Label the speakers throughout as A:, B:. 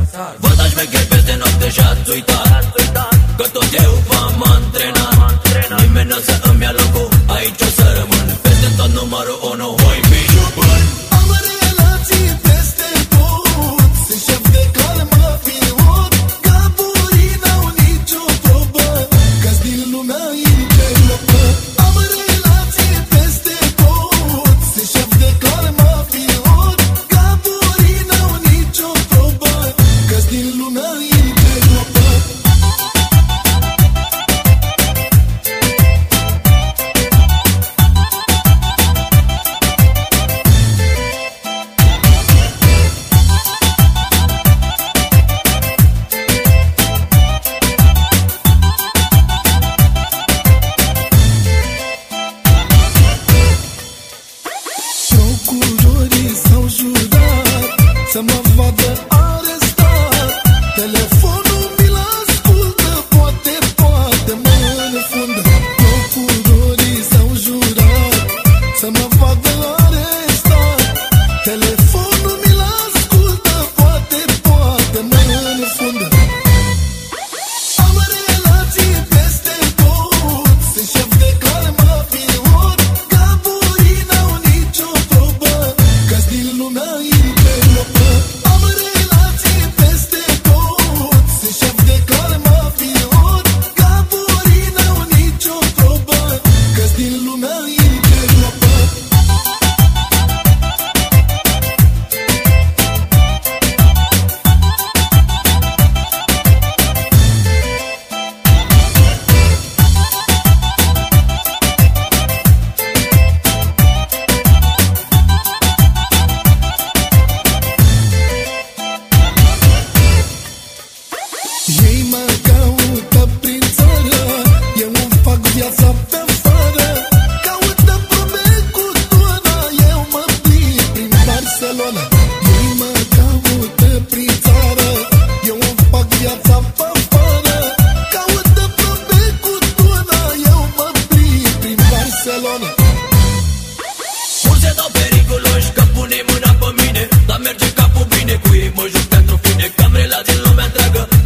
A: în țară. Văd aș mecher peste noapte și ați uitat. Că tot eu v-am antrenat. Nimeni nu o să îmi ia locul. Aici o să rămân. Peste tot numărul 1 Hoi, bișu, bani
B: Am relații peste tot. Sunt șef de cale, mă pilot Gaborii n-au nicio probă. Că-s din lumea interlopă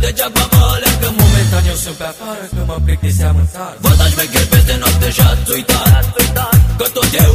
A: Degeaba mă aleagă Momentan eu sunt pe afară Că mă plictiseam în țară. Văd aș mecher peste noapte și ați uitat. Că tot eu